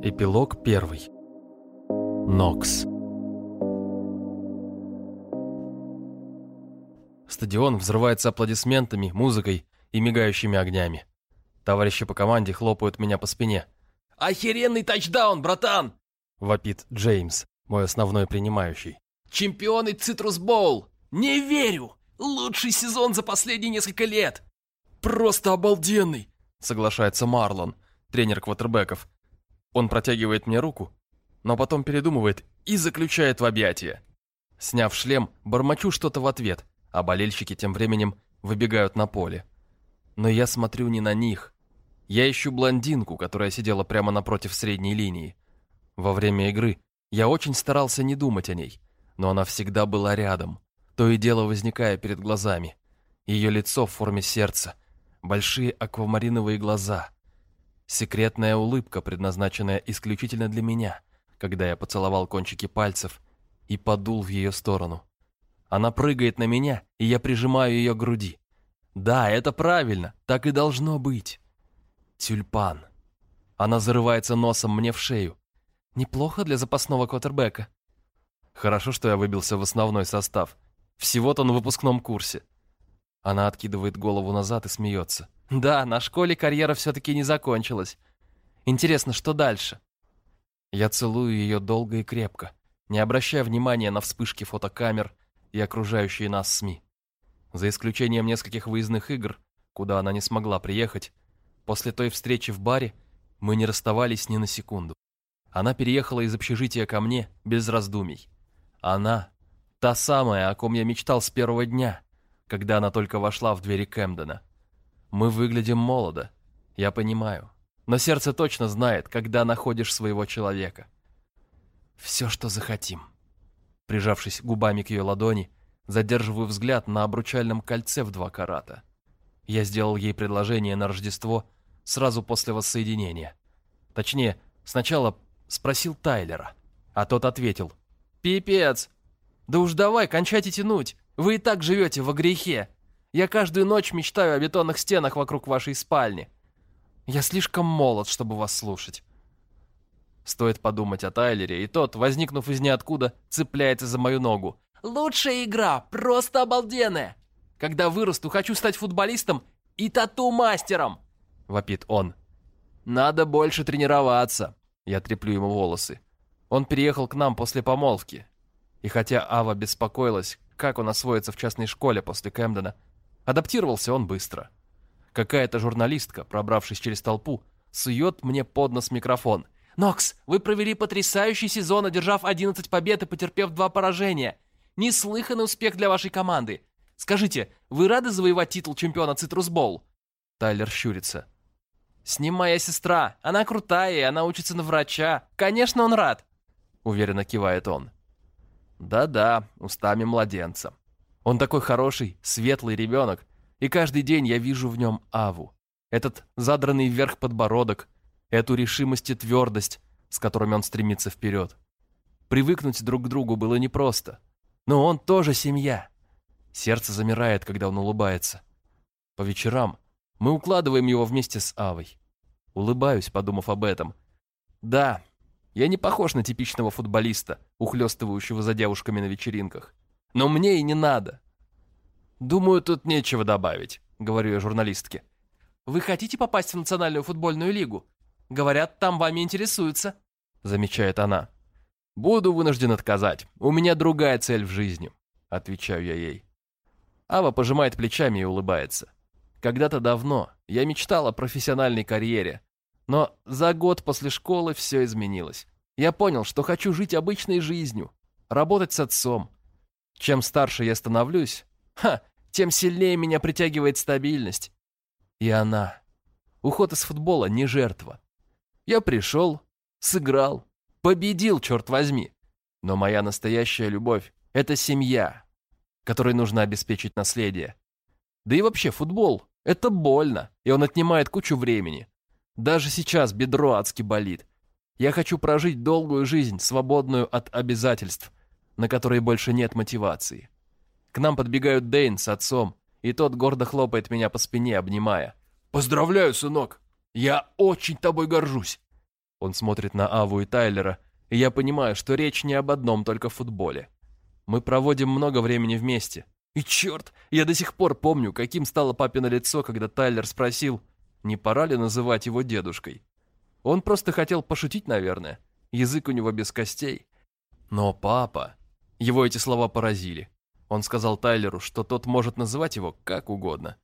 Эпилог первый. Нокс. Стадион взрывается аплодисментами, музыкой и мигающими огнями. Товарищи по команде хлопают меня по спине. «Охеренный тачдаун, братан!» — вопит Джеймс, мой основной принимающий. «Чемпионы Цитрус Боул! Не верю! Лучший сезон за последние несколько лет!» «Просто обалденный!» — соглашается Марлон, тренер квотербеков. Он протягивает мне руку, но потом передумывает и заключает в объятия. Сняв шлем, бормочу что-то в ответ, а болельщики тем временем выбегают на поле. Но я смотрю не на них. Я ищу блондинку, которая сидела прямо напротив средней линии. Во время игры я очень старался не думать о ней, но она всегда была рядом, то и дело возникая перед глазами. Ее лицо в форме сердца, большие аквамариновые глаза, секретная улыбка, предназначенная исключительно для меня, когда я поцеловал кончики пальцев и подул в ее сторону. Она прыгает на меня, и я прижимаю ее к груди. Да, это правильно, так и должно быть. Тюльпан. Она зарывается носом мне в шею. Неплохо для запасного квотербека. Хорошо, что я выбился в основной состав. Всего-то на выпускном курсе. Она откидывает голову назад и смеется. Да, на школе карьера все-таки не закончилась. Интересно, что дальше? Я целую ее долго и крепко, не обращая внимания на вспышки фотокамер и окружающие нас СМИ. За исключением нескольких выездных игр, куда она не смогла приехать, после той встречи в баре мы не расставались ни на секунду. Она переехала из общежития ко мне без раздумий. Она, та самая, о ком я мечтал с первого дня, когда она только вошла в двери Кэмдена. Мы выглядим молодо, я понимаю, но сердце точно знает, когда находишь своего человека. Все, что захотим. Прижавшись губами к ее ладони, задерживаю взгляд на обручальном кольце в два карата. Я сделал ей предложение на Рождество сразу после воссоединения. Точнее, сначала спросил Тайлера, а тот ответил. «Пипец! Да уж давай, кончайте тянуть! Вы и так живете во грехе! Я каждую ночь мечтаю о бетонных стенах вокруг вашей спальни. Я слишком молод, чтобы вас слушать». Стоит подумать о Тайлере, и тот, возникнув из ниоткуда, цепляется за мою ногу. «Лучшая игра! Просто обалденная! Когда вырасту, хочу стать футболистом и тату-мастером!» — вопит он. «Надо больше тренироваться!» Я треплю ему волосы. Он переехал к нам после помолвки. И хотя Ава беспокоилась, как он освоится в частной школе после Кэмдена, адаптировался он быстро. Какая-то журналистка, пробравшись через толпу, сует мне под нос микрофон — «Нокс, вы провели потрясающий сезон, одержав 11 побед и потерпев два поражения. Неслыханный успех для вашей команды. Скажите, вы рады завоевать титул чемпиона Цитрус Боул?» Тайлер щурится. «С ним моя сестра. Она крутая, и она учится на врача. Конечно, он рад!» Уверенно кивает он. «Да-да, устами младенца. Он такой хороший, светлый ребенок, и каждый день я вижу в нем Аву. Этот задранный вверх подбородок, эту решимость и твердость, с которыми он стремится вперед. Привыкнуть друг к другу было непросто, но он тоже семья. Сердце замирает, когда он улыбается. По вечерам мы укладываем его вместе с Авой. Улыбаюсь, подумав об этом. Да, я не похож на типичного футболиста, ухлёстывающего за девушками на вечеринках. Но мне и не надо. Думаю, тут нечего добавить, говорю я журналистке. Вы хотите попасть в Национальную футбольную лигу? Говорят, там вами интересуются», — замечает она. «Буду вынужден отказать. У меня другая цель в жизни», — отвечаю я ей. Ава пожимает плечами и улыбается. Когда-то давно я мечтал о профессиональной карьере, но за год после школы все изменилось. Я понял, что хочу жить обычной жизнью, работать с отцом. Чем старше я становлюсь, ха, тем сильнее меня притягивает стабильность. И она. Уход из футбола не жертва. Я пришел, сыграл, победил, черт возьми. Но моя настоящая любовь — это семья, которой нужно обеспечить наследие. Да и вообще футбол — это больно, и он отнимает кучу времени. Даже сейчас бедро адски болит. Я хочу прожить долгую жизнь, свободную от обязательств, на которые больше нет мотивации. К нам подбегают Дэйн с отцом, и тот гордо хлопает меня по спине, обнимая. «Поздравляю, сынок! Я очень тобой горжусь. Он смотрит на Аву и Тайлера, и я понимаю, что речь не об одном только футболе. Мы проводим много времени вместе. И черт, я до сих пор помню, каким стало папино лицо, когда Тайлер спросил, не пора ли называть его дедушкой. Он просто хотел пошутить, наверное. Язык у него без костей. Но папа... Его эти слова поразили. Он сказал Тайлеру, что тот может называть его как угодно.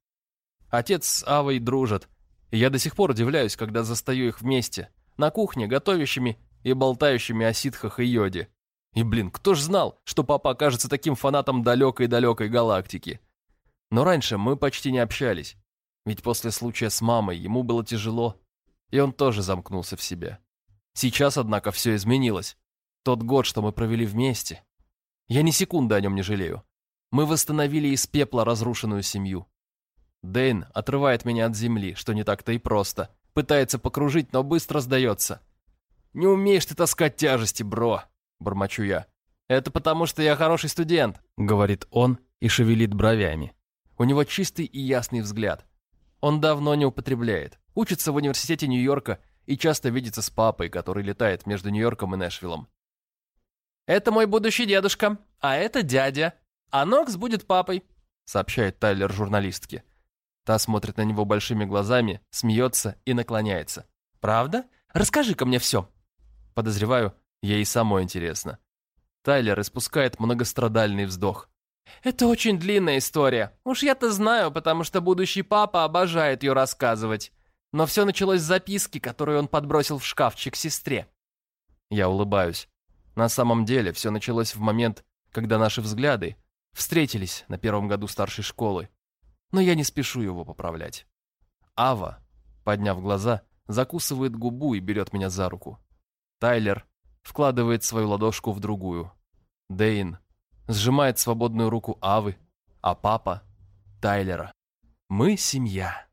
Отец с Авой дружат, я до сих пор удивляюсь, когда застаю их вместе, на кухне, готовящими и болтающими о ситхах и йоде. И, блин, кто ж знал, что папа окажется таким фанатом далекой-далекой галактики? Но раньше мы почти не общались, ведь после случая с мамой ему было тяжело, и он тоже замкнулся в себе. Сейчас, однако, все изменилось. Тот год, что мы провели вместе. Я ни секунды о нем не жалею. Мы восстановили из пепла разрушенную семью. Дэйн отрывает меня от земли, что не так-то и просто. Пытается покружить, но быстро сдается. «Не умеешь ты таскать тяжести, бро», — бормочу я. «Это потому, что я хороший студент», — говорит он и шевелит бровями. У него чистый и ясный взгляд. Он давно не употребляет. Учится в университете Нью-Йорка и часто видится с папой, который летает между Нью-Йорком и Нэшвиллом. «Это мой будущий дедушка, а это дядя», «А Нокс будет папой», — сообщает Тайлер журналистке. Та смотрит на него большими глазами, смеется и наклоняется. «Правда? Расскажи-ка мне все». Подозреваю, ей самой интересно. Тайлер испускает многострадальный вздох. «Это очень длинная история. Уж я-то знаю, потому что будущий папа обожает ее рассказывать. Но все началось с записки, которую он подбросил в шкафчик сестре». Я улыбаюсь. На самом деле все началось в момент, когда наши взгляды, Встретились на первом году старшей школы, но я не спешу его поправлять. Ава, подняв глаза, закусывает губу и берет меня за руку. Тайлер вкладывает свою ладошку в другую. Дейн сжимает свободную руку Авы, а папа — Тайлера. Мы семья.